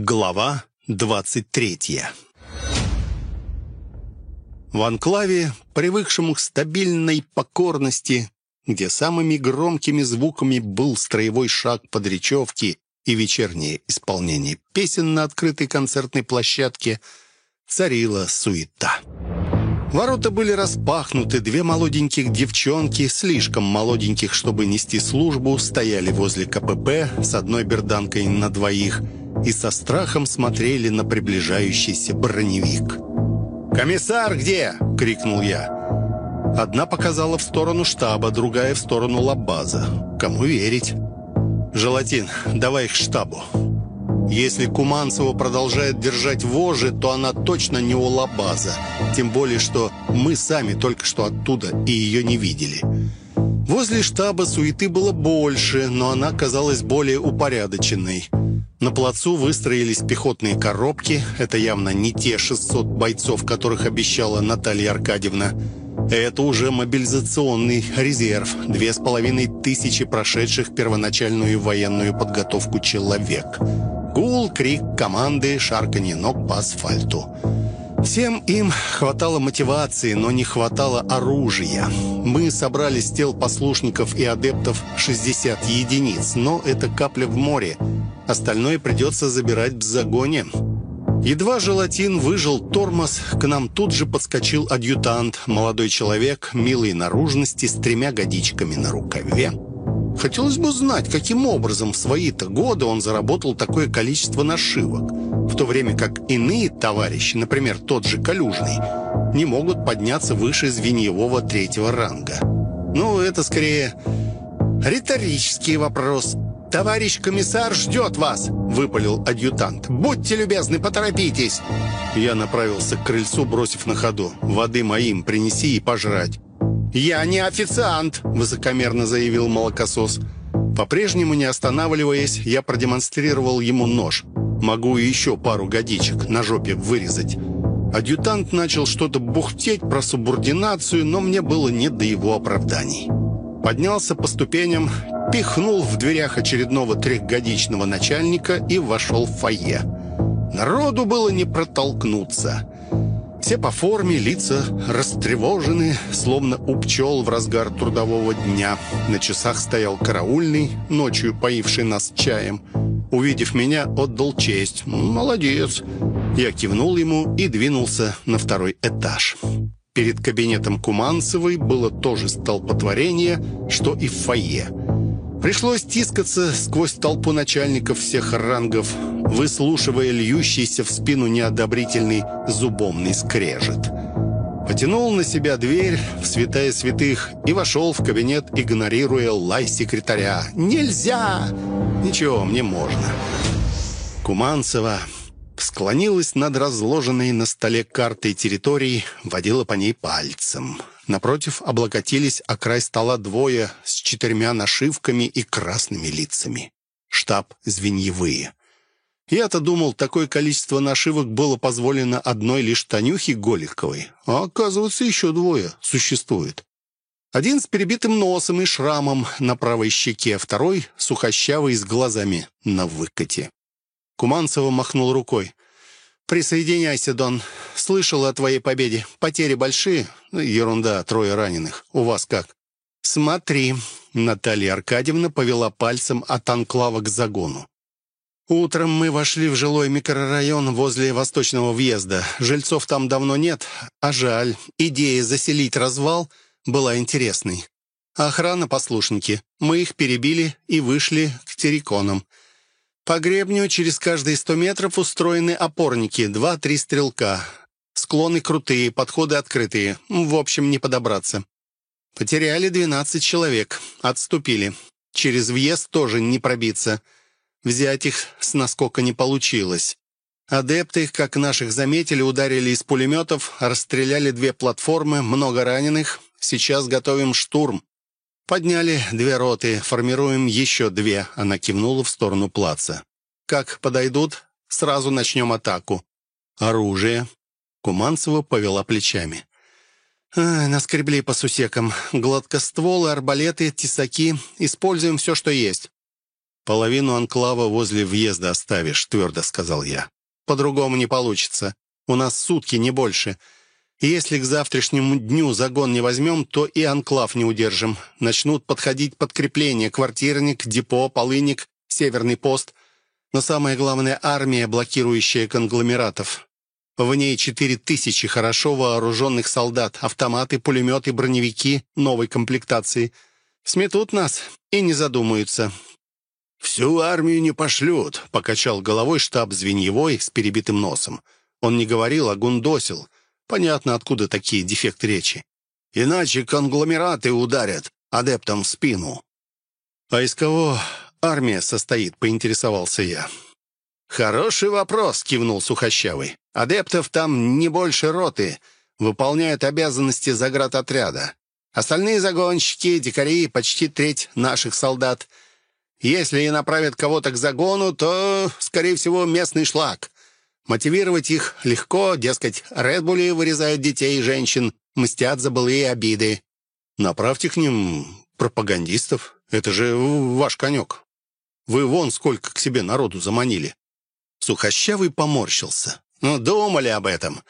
Глава 23 В анклаве, привыкшему к стабильной покорности, где самыми громкими звуками был строевой шаг под речевки и вечернее исполнение песен на открытой концертной площадке, царила суета. Ворота были распахнуты, две молоденьких девчонки, слишком молоденьких, чтобы нести службу, стояли возле КПП с одной берданкой на двоих – и со страхом смотрели на приближающийся броневик. «Комиссар где?» — крикнул я. Одна показала в сторону штаба, другая в сторону лабаза. Кому верить? «Желатин, давай их к штабу». Если Куманцева продолжает держать вожжи, то она точно не у лабаза. Тем более, что мы сами только что оттуда и ее не видели. Возле штаба суеты было больше, но она казалась более упорядоченной. На плацу выстроились пехотные коробки. Это явно не те 600 бойцов, которых обещала Наталья Аркадьевна. Это уже мобилизационный резерв. Две с половиной тысячи прошедших первоначальную военную подготовку человек. Гул, крик, команды, шарканье ног по асфальту. Всем им хватало мотивации, но не хватало оружия. Мы собрали с тел послушников и адептов 60 единиц, но это капля в море. Остальное придется забирать в загоне. Едва желатин выжил тормоз, к нам тут же подскочил адъютант, молодой человек, милой наружности, с тремя годичками на рукаве. Хотелось бы знать, каким образом в свои-то годы он заработал такое количество нашивок, в то время как иные товарищи, например, тот же Калюжный, не могут подняться выше звеньевого третьего ранга. Ну, это скорее риторический вопрос. «Товарищ комиссар ждет вас!» — выпалил адъютант. «Будьте любезны, поторопитесь!» Я направился к крыльцу, бросив на ходу. «Воды моим принеси и пожрать». «Я не официант», — высокомерно заявил молокосос. По-прежнему не останавливаясь, я продемонстрировал ему нож. Могу еще пару годичек на жопе вырезать. Адъютант начал что-то бухтеть про субординацию, но мне было не до его оправданий. Поднялся по ступеням, пихнул в дверях очередного трехгодичного начальника и вошел в фойе. Народу было не протолкнуться. Все по форме, лица растревожены, словно у пчел в разгар трудового дня. На часах стоял караульный, ночью поивший нас чаем. Увидев меня, отдал честь. «Молодец!» Я кивнул ему и двинулся на второй этаж. Перед кабинетом Куманцевой было то же столпотворение, что и в фойе. Пришлось тискаться сквозь толпу начальников всех рангов, выслушивая льющийся в спину неодобрительный зубомный скрежет. Потянул на себя дверь в святая святых и вошел в кабинет, игнорируя лай секретаря. «Нельзя!» «Ничего, мне можно». Куманцева склонилась над разложенной на столе картой территории, водила по ней пальцем. Напротив облокотились о край стола двое с четырьмя нашивками и красными лицами. Штаб звеньевые. Я-то думал, такое количество нашивок было позволено одной лишь Танюхе Голиковой. А оказывается, еще двое существует. Один с перебитым носом и шрамом на правой щеке, второй сухощавый с глазами на выкате. Куманцева махнул рукой. «Присоединяйся, Дон. Слышал о твоей победе. Потери большие?» «Ерунда, трое раненых. У вас как?» «Смотри». Наталья Аркадьевна повела пальцем от анклава к загону. Утром мы вошли в жилой микрорайон возле восточного въезда. Жильцов там давно нет, а жаль. Идея заселить развал была интересной. Охрана послушники. Мы их перебили и вышли к терриконам. По гребню через каждые сто метров устроены опорники, два-три стрелка. Склоны крутые, подходы открытые. В общем, не подобраться. Потеряли 12 человек. Отступили. Через въезд тоже не пробиться. Взять их с наскока не получилось. Адепты, как наших заметили, ударили из пулеметов, расстреляли две платформы, много раненых. Сейчас готовим штурм. «Подняли две роты, формируем еще две», — она кивнула в сторону плаца. «Как подойдут, сразу начнем атаку. Оружие». Куманцева повела плечами. А, «Наскребли по сусекам. Гладкостволы, арбалеты, тесаки. Используем все, что есть». «Половину анклава возле въезда оставишь», — твердо сказал я. «По-другому не получится. У нас сутки, не больше. Если к завтрашнему дню загон не возьмем, то и анклав не удержим. Начнут подходить подкрепления, квартирник, депо, полыник, северный пост. Но самое главное — армия, блокирующая конгломератов. В ней четыре тысячи хорошо вооруженных солдат, автоматы, пулеметы, броневики новой комплектации. Сметут нас и не задумаются. «Всю армию не пошлют», — покачал головой штаб Звеньевой с перебитым носом. Он не говорил, а гундосил. Понятно, откуда такие дефекты речи. «Иначе конгломераты ударят адептам в спину». «А из кого армия состоит?» — поинтересовался я. «Хороший вопрос», — кивнул Сухощавый. «Адептов там не больше роты, выполняют обязанности заградотряда. Остальные загонщики, дикари, почти треть наших солдат. Если и направят кого-то к загону, то, скорее всего, местный шлак. Мотивировать их легко, дескать, Редбули вырезают детей и женщин, мстят за былые обиды. Направьте к ним пропагандистов. Это же ваш конек. Вы вон сколько к себе народу заманили. Сухощавый поморщился. «Ну, думали об этом.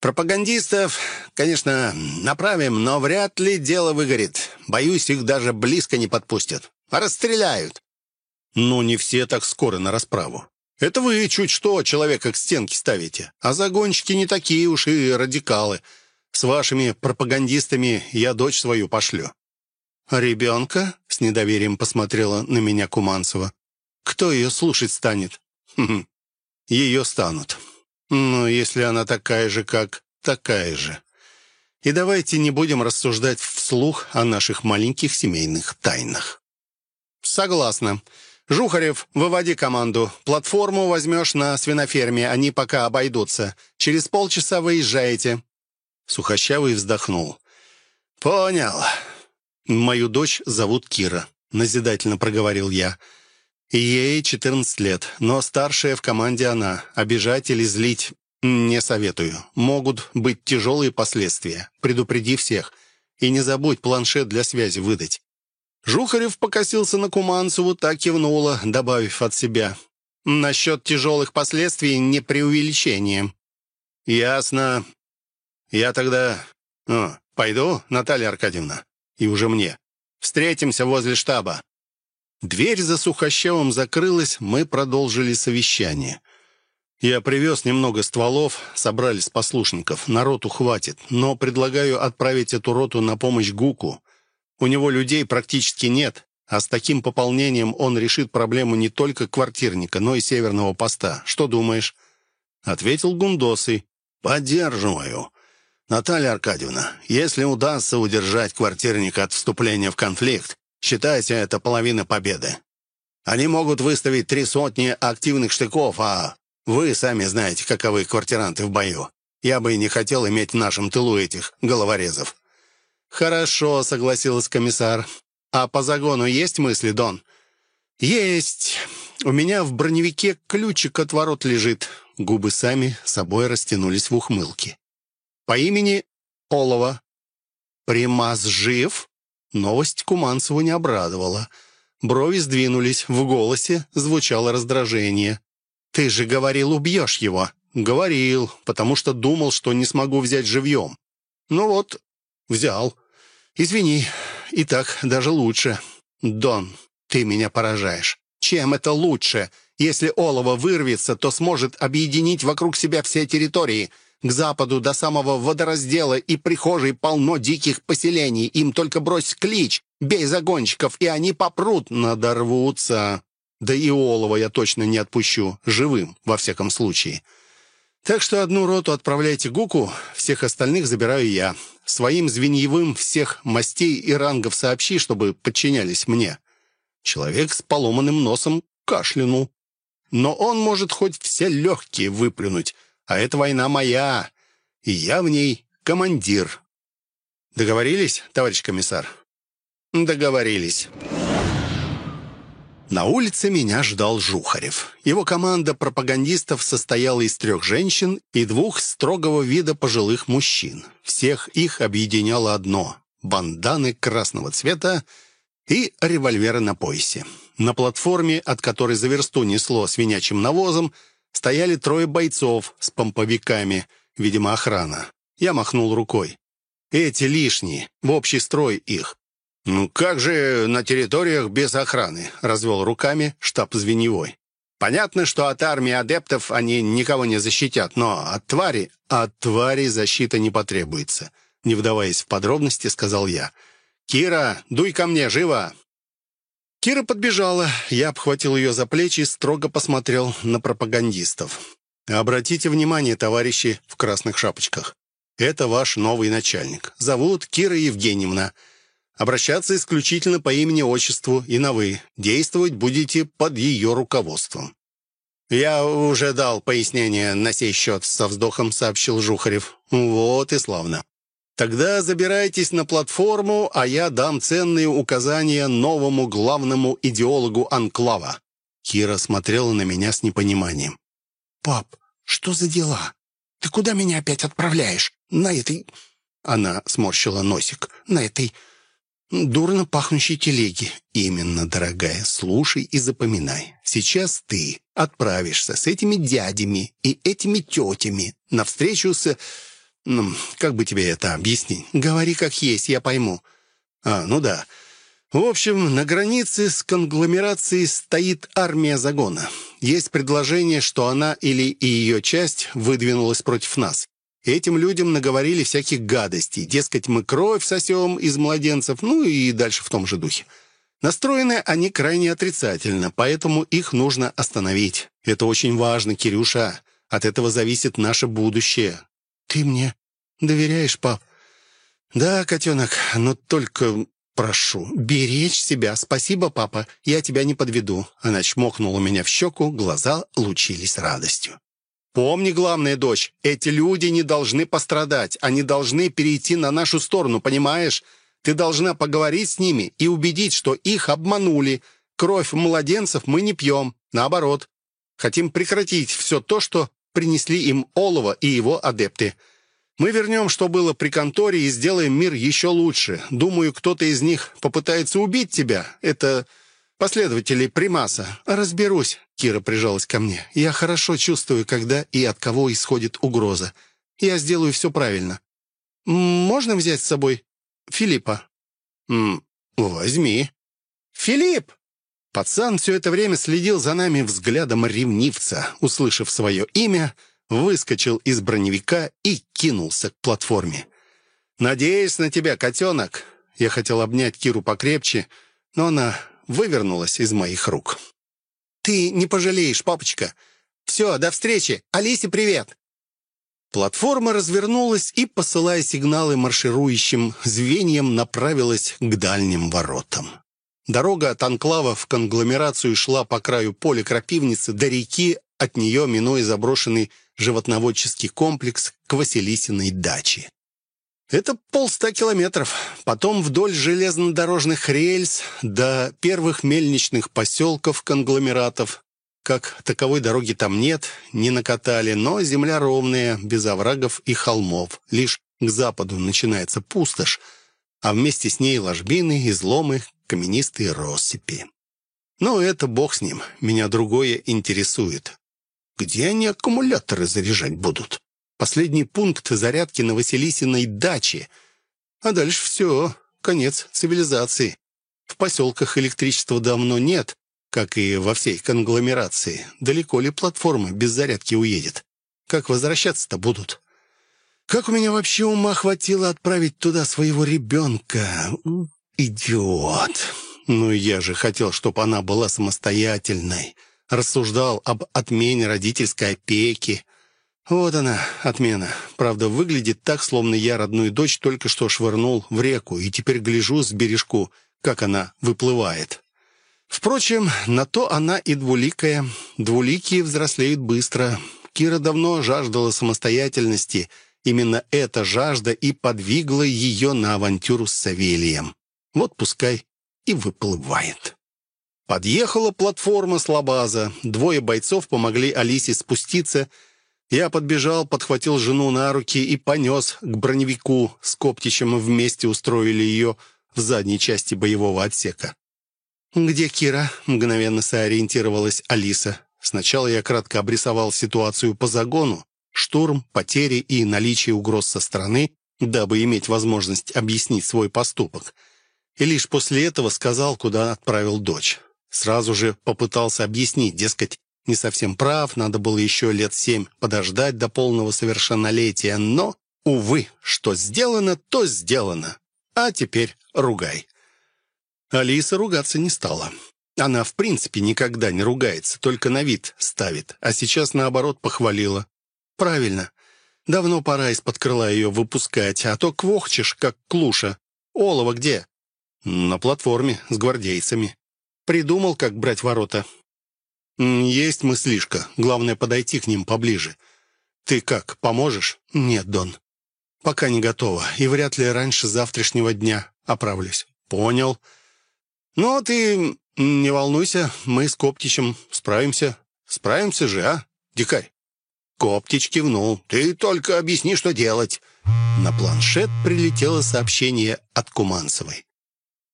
Пропагандистов, конечно, направим, но вряд ли дело выгорит. Боюсь, их даже близко не подпустят. Расстреляют». «Ну, не все так скоро на расправу. Это вы чуть что человека к стенке ставите. А загонщики не такие уж и радикалы. С вашими пропагандистами я дочь свою пошлю». «А ребенка?» — с недоверием посмотрела на меня Куманцева. «Кто ее слушать станет?» «Хм, ее станут. Но если она такая же, как такая же. И давайте не будем рассуждать вслух о наших маленьких семейных тайнах. Согласна. Жухарев, выводи команду. Платформу возьмешь на свиноферме, они пока обойдутся. Через полчаса выезжаете. Сухощавый вздохнул. «Понял. Мою дочь зовут Кира», — назидательно проговорил я. Ей 14 лет, но старшая в команде она. Обижать или злить не советую. Могут быть тяжелые последствия. Предупреди всех. И не забудь планшет для связи выдать». Жухарев покосился на Куманцеву, так кивнула, добавив от себя. «Насчет тяжелых последствий не преувеличение». «Ясно. Я тогда... О, пойду, Наталья Аркадьевна. И уже мне. Встретимся возле штаба». Дверь за Сухощавым закрылась, мы продолжили совещание. Я привез немного стволов, собрали с послушников. Народу хватит, но предлагаю отправить эту роту на помощь Гуку. У него людей практически нет, а с таким пополнением он решит проблему не только квартирника, но и северного поста. Что думаешь?» Ответил Гундосый. «Поддерживаю. Наталья Аркадьевна, если удастся удержать квартирника от вступления в конфликт, Считайте, это половина победы. Они могут выставить три сотни активных штыков, а вы сами знаете, каковы квартиранты в бою. Я бы и не хотел иметь в нашем тылу этих головорезов». «Хорошо», — согласился комиссар. «А по загону есть мысли, Дон?» «Есть. У меня в броневике ключик от ворот лежит». Губы сами собой растянулись в ухмылке. «По имени Олова». «Примаз жив?» Новость Куманцеву не обрадовала. Брови сдвинулись, в голосе звучало раздражение. «Ты же говорил, убьешь его». «Говорил, потому что думал, что не смогу взять живьем». «Ну вот, взял. Извини, и так даже лучше». «Дон, ты меня поражаешь. Чем это лучше? Если олово вырвется, то сможет объединить вокруг себя все территории». К западу до самого водораздела и прихожей полно диких поселений. Им только брось клич, бей загонщиков, и они попрут, надорвутся. Да и олова я точно не отпущу, живым, во всяком случае. Так что одну роту отправляйте Гуку, всех остальных забираю я. Своим звеньевым всех мастей и рангов сообщи, чтобы подчинялись мне». Человек с поломанным носом кашлянул. «Но он может хоть все легкие выплюнуть, а эта война моя, и я в ней командир. Договорились, товарищ комиссар? Договорились. На улице меня ждал Жухарев. Его команда пропагандистов состояла из трех женщин и двух строгого вида пожилых мужчин. Всех их объединяло одно — банданы красного цвета и револьверы на поясе. На платформе, от которой за версту несло свинячим навозом, стояли трое бойцов с помповиками, видимо, охрана. Я махнул рукой. «Эти лишние, в общий строй их». «Ну как же на территориях без охраны?» — развел руками штаб Звеневой. «Понятно, что от армии адептов они никого не защитят, но от твари...» «От твари защита не потребуется», — не вдаваясь в подробности, сказал я. «Кира, дуй ко мне, живо!» Кира подбежала. Я обхватил ее за плечи и строго посмотрел на пропагандистов. «Обратите внимание, товарищи в красных шапочках. Это ваш новый начальник. Зовут Кира Евгеньевна. Обращаться исключительно по имени-отчеству и на «вы». Действовать будете под ее руководством». «Я уже дал пояснение на сей счет», — со вздохом сообщил Жухарев. «Вот и славно. Тогда забирайтесь на платформу, а я дам ценные указания новому главному идеологу Анклава». Кира смотрела на меня с непониманием. «Пап, что за дела? Ты куда меня опять отправляешь? На этой...» Она сморщила носик. «На этой дурно пахнущей телеге. Именно, дорогая, слушай и запоминай. Сейчас ты отправишься с этими дядями и этими тетями навстречу с... Ну, как бы тебе это объяснить? Говори как есть, я пойму. А, ну да. В общем, на границе с конгломерацией стоит армия загона. Есть предложение, что она или ее часть выдвинулась против нас. Этим людям наговорили всяких гадостей. Дескать, мы кровь сосем из младенцев, ну и дальше в том же духе. Настроены они крайне отрицательно, поэтому их нужно остановить. Это очень важно, Кирюша. От этого зависит наше будущее. Ты мне доверяешь, пап? Да, котенок, но только прошу, беречь себя. Спасибо, папа, я тебя не подведу. Она чмокнула меня в щеку, глаза лучились радостью. Помни, главная дочь, эти люди не должны пострадать. Они должны перейти на нашу сторону, понимаешь? Ты должна поговорить с ними и убедить, что их обманули. Кровь младенцев мы не пьем. Наоборот. Хотим прекратить все то, что принесли им Олова и его адепты. Мы вернем, что было при конторе, и сделаем мир еще лучше. Думаю, кто-то из них попытается убить тебя. Это последователи Примаса. Разберусь. Кира прижалась ко мне. «Я хорошо чувствую, когда и от кого исходит угроза. Я сделаю все правильно. Можно взять с собой Филиппа?» «М «Возьми». «Филипп!» Пацан все это время следил за нами взглядом ревнивца. Услышав свое имя, выскочил из броневика и кинулся к платформе. «Надеюсь на тебя, котенок!» Я хотел обнять Киру покрепче, но она вывернулась из моих рук. «Ты не пожалеешь, папочка. Все, до встречи. Алисе привет!» Платформа развернулась и, посылая сигналы марширующим звеньям, направилась к дальним воротам. Дорога от анклава в конгломерацию шла по краю поля крапивницы до реки, от нее минуя заброшенный животноводческий комплекс к Василисиной даче. Это полста километров. Потом вдоль железнодорожных рельс до первых мельничных поселков, конгломератов. Как таковой дороги там нет, не накатали, но земля ровная, без оврагов и холмов. Лишь к западу начинается пустошь, а вместе с ней ложбины, изломы, каменистые россыпи. Но это бог с ним, меня другое интересует. Где они аккумуляторы заряжать будут? Последний пункт зарядки на Василисиной даче. А дальше все, конец цивилизации. В поселках электричества давно нет, как и во всей конгломерации. Далеко ли платформа без зарядки уедет? Как возвращаться-то будут? Как у меня вообще ума хватило отправить туда своего ребенка? Идиот. Ну, я же хотел, чтобы она была самостоятельной. Рассуждал об отмене родительской опеки. Вот она, отмена. Правда, выглядит так, словно я родную дочь только что швырнул в реку, и теперь гляжу с бережку, как она выплывает. Впрочем, на то она и двуликая. Двуликие взрослеют быстро. Кира давно жаждала самостоятельности. Именно эта жажда и подвигла ее на авантюру с Савелием. Вот пускай и выплывает. Подъехала платформа с лабаза. Двое бойцов помогли Алисе спуститься — я подбежал, подхватил жену на руки и понес к броневику. С Коптичем вместе устроили ее в задней части боевого отсека. «Где Кира?» — мгновенно сориентировалась Алиса. Сначала я кратко обрисовал ситуацию по загону, штурм, потери и наличие угроз со стороны, дабы иметь возможность объяснить свой поступок. И лишь после этого сказал, куда отправил дочь. Сразу же попытался объяснить, дескать, не совсем прав, надо было еще лет семь подождать до полного совершеннолетия, но, увы, что сделано, то сделано. А теперь ругай. Алиса ругаться не стала. Она, в принципе, никогда не ругается, только на вид ставит, а сейчас, наоборот, похвалила. «Правильно. Давно пора из-под крыла ее выпускать, а то квохчешь, как клуша. Олова где?» «На платформе, с гвардейцами. Придумал, как брать ворота?» «Есть мыслишка. Главное, подойти к ним поближе. Ты как, поможешь?» «Нет, Дон. Пока не готова, и вряд ли раньше завтрашнего дня оправлюсь». «Понял. Ну, ты не волнуйся, мы с Коптичем справимся. Справимся же, а, дикарь?» Коптич кивнул. «Ты только объясни, что делать». На планшет прилетело сообщение от Куманцевой.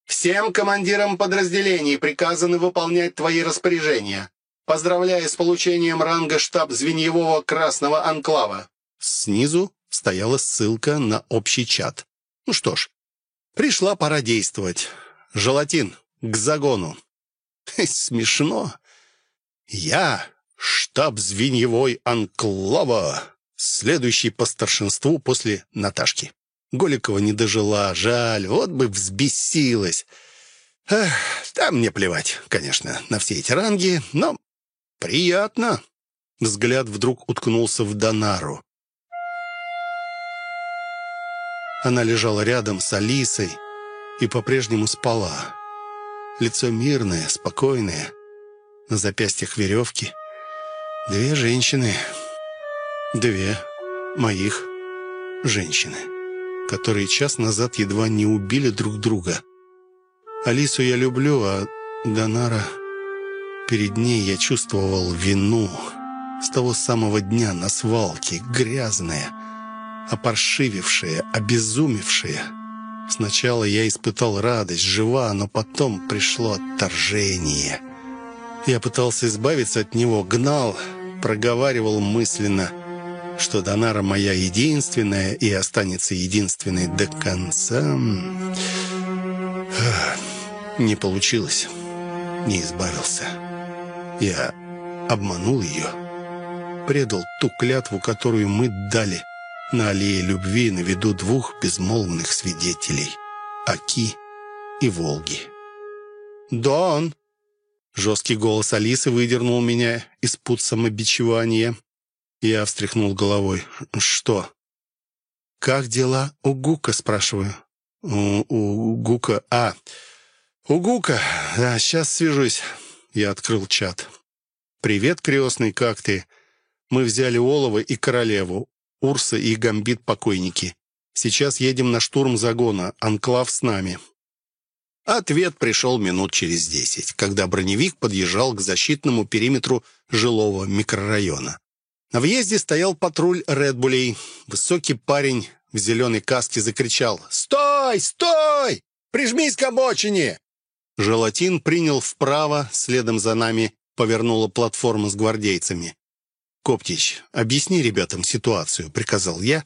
«Всем командирам подразделений приказано выполнять твои распоряжения. Поздравляю с получением ранга штаб Звеньевого Красного Анклава». Снизу стояла ссылка на общий чат. Ну что ж, пришла пора действовать. Желатин, к загону. Смешно. Я штаб Звеньевой Анклава, следующий по старшинству после Наташки. Голикова не дожила, жаль, вот бы взбесилась. Эх, там мне плевать, конечно, на все эти ранги, но приятно. Взгляд вдруг уткнулся в Донару. Она лежала рядом с Алисой и по-прежнему спала. Лицо мирное, спокойное, на запястьях веревки — Две женщины. Две моих женщины, которые час назад едва не убили друг друга. Алису я люблю, а Донара... Перед ней я чувствовал вину. С того самого дня на свалке, грязная, опоршивившая, обезумевшая. Сначала я испытал радость, жива, но потом пришло отторжение — я пытался избавиться от него, гнал, проговаривал мысленно, что Донара моя единственная и останется единственной до конца. Не получилось, не избавился. Я обманул ее, предал ту клятву, которую мы дали на аллее любви на виду двух безмолвных свидетелей — Аки и Волги. «Дон!» Жесткий голос Алисы выдернул меня из пут самобичевания. Я встряхнул головой. «Что?» «Как дела у Гука?» — спрашиваю. «У, у Гука... А, у Гука... Да, сейчас свяжусь». Я открыл чат. «Привет, крестный, как ты?» Мы взяли Олова и Королеву, Урса и Гамбит покойники. Сейчас едем на штурм загона. Анклав с нами. Ответ пришел минут через десять, когда броневик подъезжал к защитному периметру жилого микрорайона. На въезде стоял патруль Редбулей. Высокий парень в зеленой каске закричал «Стой! Стой! Прижмись к обочине!» Желатин принял вправо, следом за нами повернула платформа с гвардейцами. «Коптич, объясни ребятам ситуацию», — приказал я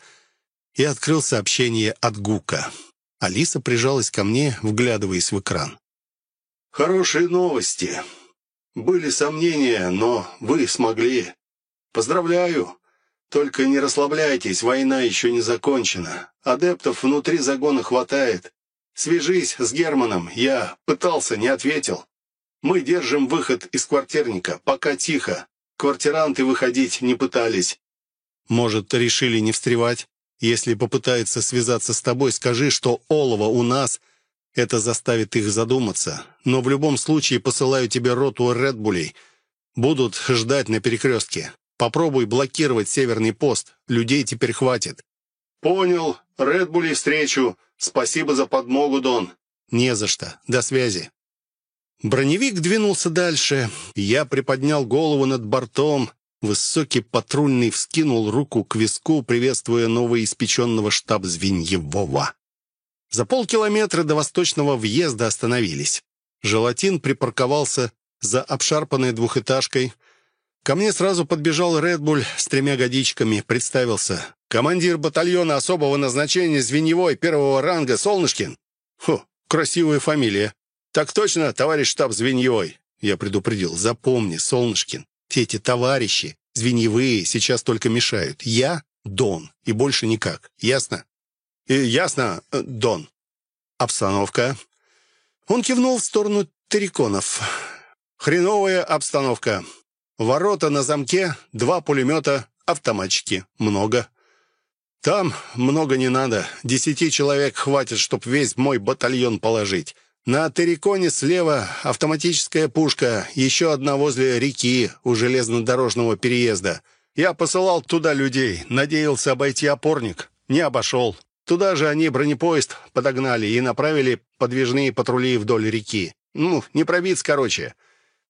и открыл сообщение от Гука. Алиса прижалась ко мне, вглядываясь в экран. «Хорошие новости. Были сомнения, но вы смогли. Поздравляю. Только не расслабляйтесь, война еще не закончена. Адептов внутри загона хватает. Свяжись с Германом. Я пытался, не ответил. Мы держим выход из квартирника. Пока тихо. Квартиранты выходить не пытались. Может, решили не встревать? Если попытаются связаться с тобой, скажи, что олово у нас. Это заставит их задуматься. Но в любом случае посылаю тебе роту Редбулей. Будут ждать на перекрестке. Попробуй блокировать северный пост. Людей теперь хватит». «Понял. Редбулей встречу. Спасибо за подмогу, Дон». «Не за что. До связи». Броневик двинулся дальше. Я приподнял голову над бортом. Высокий патрульный вскинул руку к виску, приветствуя новоиспеченного штаб Звеньевого. За полкилометра до восточного въезда остановились. Желатин припарковался за обшарпанной двухэтажкой. Ко мне сразу подбежал Редбуль с тремя годичками, представился. «Командир батальона особого назначения звеньевой первого ранга Солнышкин». «Хо, красивая фамилия». «Так точно, товарищ штаб звеньевой». Я предупредил. «Запомни, Солнышкин, все эти товарищи, звеньевые, сейчас только мешают. Я — Дон, и больше никак. Ясно?» и, «Ясно, Дон». «Обстановка?» Он кивнул в сторону терриконов. «Хреновая обстановка. Ворота на замке, два пулемета, автоматчики. Много. Там много не надо. Десяти человек хватит, чтоб весь мой батальон положить. На терриконе слева автоматическая пушка, еще одна возле реки у железнодорожного переезда. Я посылал туда людей, надеялся обойти опорник. Не обошел. Туда же они бронепоезд подогнали и направили подвижные патрули вдоль реки. Ну, не пробиться, короче.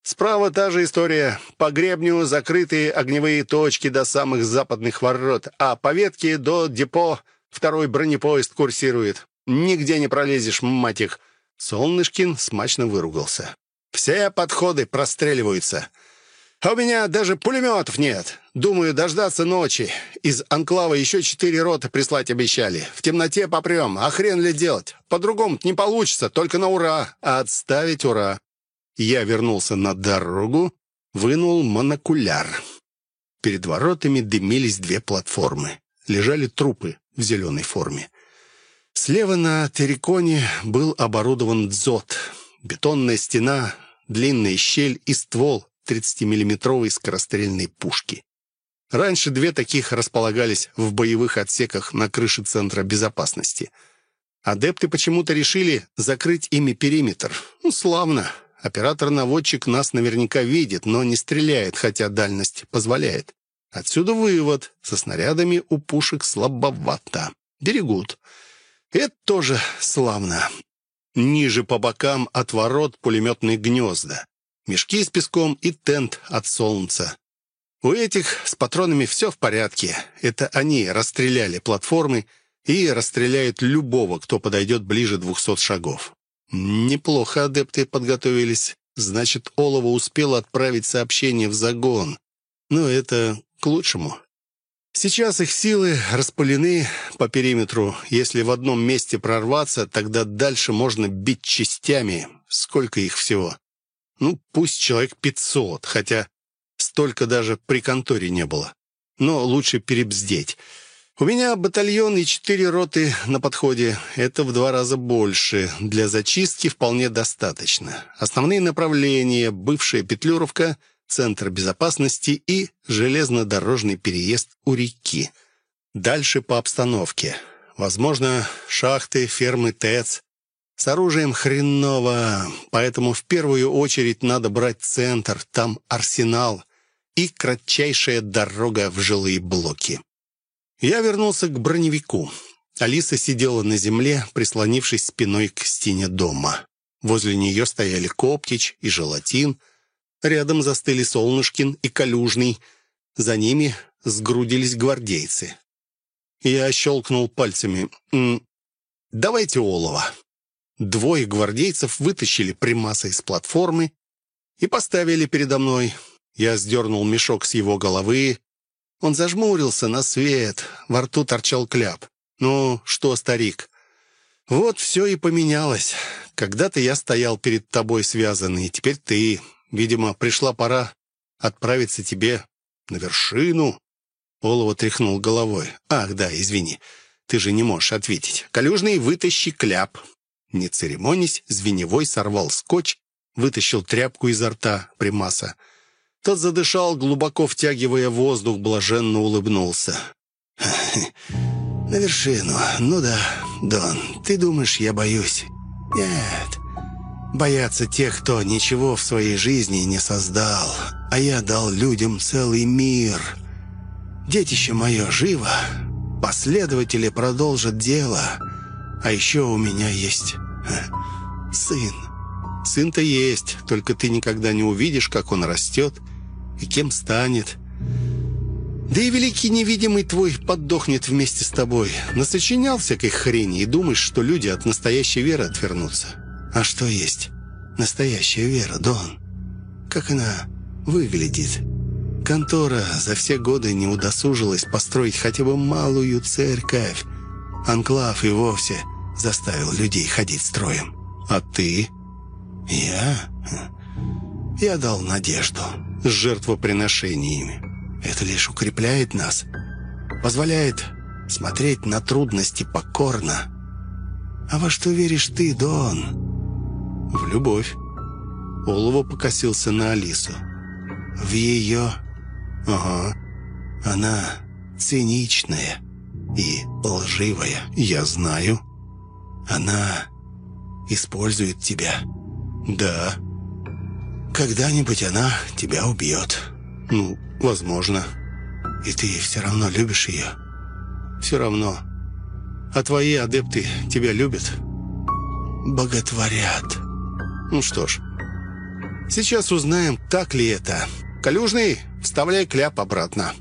Справа та же история. По гребню закрытые огневые точки до самых западных ворот, а по ветке до депо второй бронепоезд курсирует. Нигде не пролезешь, мать их. Солнышкин смачно выругался. Все подходы простреливаются. А у меня даже пулеметов нет. Думаю, дождаться ночи. Из анклава еще четыре роты прислать обещали. В темноте попрем. А хрен ли делать? По-другому не получится, только на ура. А отставить ура. Я вернулся на дорогу, вынул монокуляр. Перед воротами дымились две платформы. Лежали трупы в зеленой форме. Слева на терриконе был оборудован дзот. Бетонная стена, длинная щель и ствол 30-миллиметровой скорострельной пушки. Раньше две таких располагались в боевых отсеках на крыше Центра безопасности. Адепты почему-то решили закрыть ими периметр. Ну, славно. Оператор-наводчик нас наверняка видит, но не стреляет, хотя дальность позволяет. Отсюда вывод. Со снарядами у пушек слабовато. Берегут. Это тоже славно. Ниже по бокам от ворот пулеметные гнезда мешки с песком и тент от солнца. У этих с патронами все в порядке. Это они расстреляли платформы и расстреляют любого, кто подойдет ближе двухсот шагов. Неплохо адепты подготовились. Значит, Олова успел отправить сообщение в загон. Но это к лучшему. Сейчас их силы распылены по периметру. Если в одном месте прорваться, тогда дальше можно бить частями. Сколько их всего? Ну, пусть человек 500, хотя столько даже при конторе не было. Но лучше перебздеть. У меня батальон и четыре роты на подходе. Это в два раза больше. Для зачистки вполне достаточно. Основные направления — бывшая Петлюровка, Центр безопасности и железнодорожный переезд у реки. Дальше по обстановке. Возможно, шахты, фермы ТЭЦ, с оружием хреново, поэтому в первую очередь надо брать центр, там арсенал и кратчайшая дорога в жилые блоки. Я вернулся к броневику. Алиса сидела на земле, прислонившись спиной к стене дома. Возле нее стояли Коптич и Желатин. Рядом застыли Солнышкин и Калюжный. За ними сгрудились гвардейцы. Я щелкнул пальцами. «Давайте олова». Двое гвардейцев вытащили примаса из платформы и поставили передо мной. Я сдернул мешок с его головы. Он зажмурился на свет, во рту торчал кляп. «Ну, что, старик?» «Вот все и поменялось. Когда-то я стоял перед тобой связанный, теперь ты. Видимо, пришла пора отправиться тебе на вершину». Олова тряхнул головой. «Ах, да, извини, ты же не можешь ответить. Калюжный, вытащи кляп. Не церемонясь, Звеневой сорвал скотч, вытащил тряпку изо рта примаса. Тот задышал, глубоко втягивая воздух, блаженно улыбнулся. «На вершину. Ну да, Дон, ты думаешь, я боюсь?» «Нет. Боятся тех, кто ничего в своей жизни не создал. А я дал людям целый мир. Детище мое живо. Последователи продолжат дело. А еще у меня есть сын. Сын-то есть, только ты никогда не увидишь, как он растет и кем станет. Да и великий невидимый твой поддохнет вместе с тобой. Насочинял всякой хрени и думаешь, что люди от настоящей веры отвернутся. А что есть? настоящая вера, Дон? Как она выглядит?» Контора за все годы не удосужилась построить хотя бы малую церковь. Анклав и вовсе заставил людей ходить строем. А ты? Я? Я дал надежду с жертвоприношениями. Это лишь укрепляет нас, позволяет смотреть на трудности покорно. А во что веришь ты, Дон? В любовь. Олово покосился на Алису. В ее Ага. Она циничная и лживая, я знаю. Она использует тебя. Да. Когда-нибудь она тебя убьет. Ну, возможно. И ты все равно любишь ее. Все равно. А твои адепты тебя любят? Боготворят. Ну что ж, сейчас узнаем, так ли это. Калюжный, вставляй кляп обратно.